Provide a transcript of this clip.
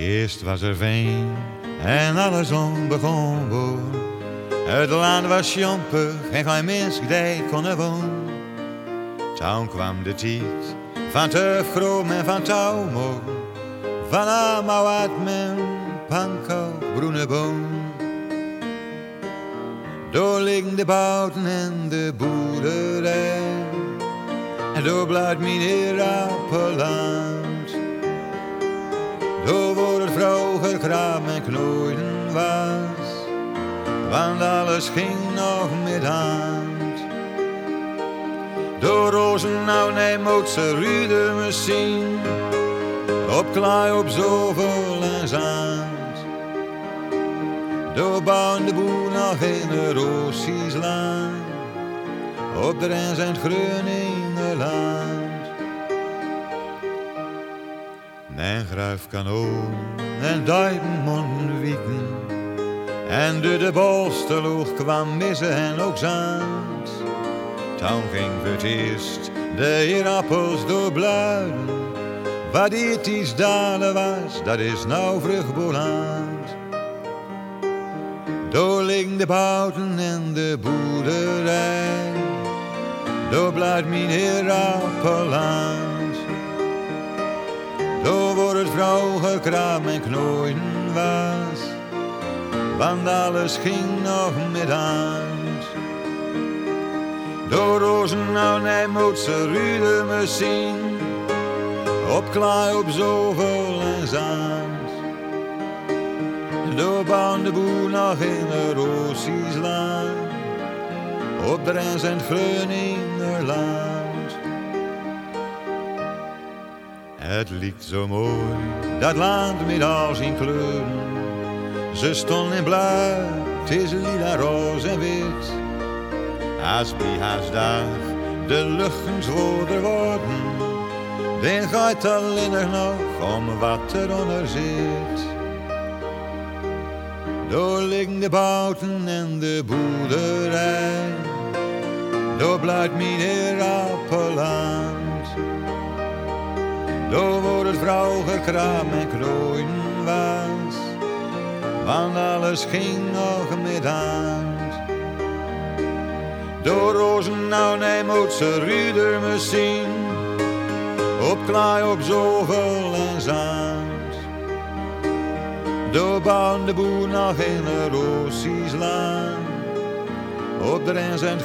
Eerst was er veen en alles onbegon Het land was jompig en geen mens die kon wonen. Toen kwam de tijd van Tufgroom en van Touwmo. Van allemaal wat men panko groene boom. Door liggen de bouten en de boerderij. En door blijft meneer Appeland. Door wordt het vroeger kraam en knoeien was. Want alles ging nog met hand. Door rozen nou neemt ze rude misschien. Op klaai op zoveel en zand. Door bouwen de boer nog in Rossies land. Op de Rens en Groningenland. Mijn gruif kanoon en duimen wieken. En door de bolsteloeg kwam missen en ook zand. Toen ging het eerst de heer appels door bluiden. Wat dit iets dalen was, dat is nou vruchtboland. Door de bouten en de boerderij. Door blijft mijn heer. Door het vroeger kraam en knooien was. Want alles ging nog met hand. Door rozen nou moet ze rude misschien. Op klaai op zoveel en zand. Door baan de boer nog in een Rossies. Op de Rens en het Groningerland. Het liegt zo mooi, dat land met al zijn kleuren. Ze stonden in blauw, het is lila, roze en wit. Als bij dag de luchten zwoerder worden, dan gaat alleen nog om wat eronder zit. Door liggen de bouten en de boerderij, door blijft meneer Appeland. Door het vrouw gekraam en krooien was, want alles ging nog met hand. Door rozen nou moet ze ruder misschien, op klaai op zoveel en zand. Door baan de boer nog in een Rossies land, op de Rens en.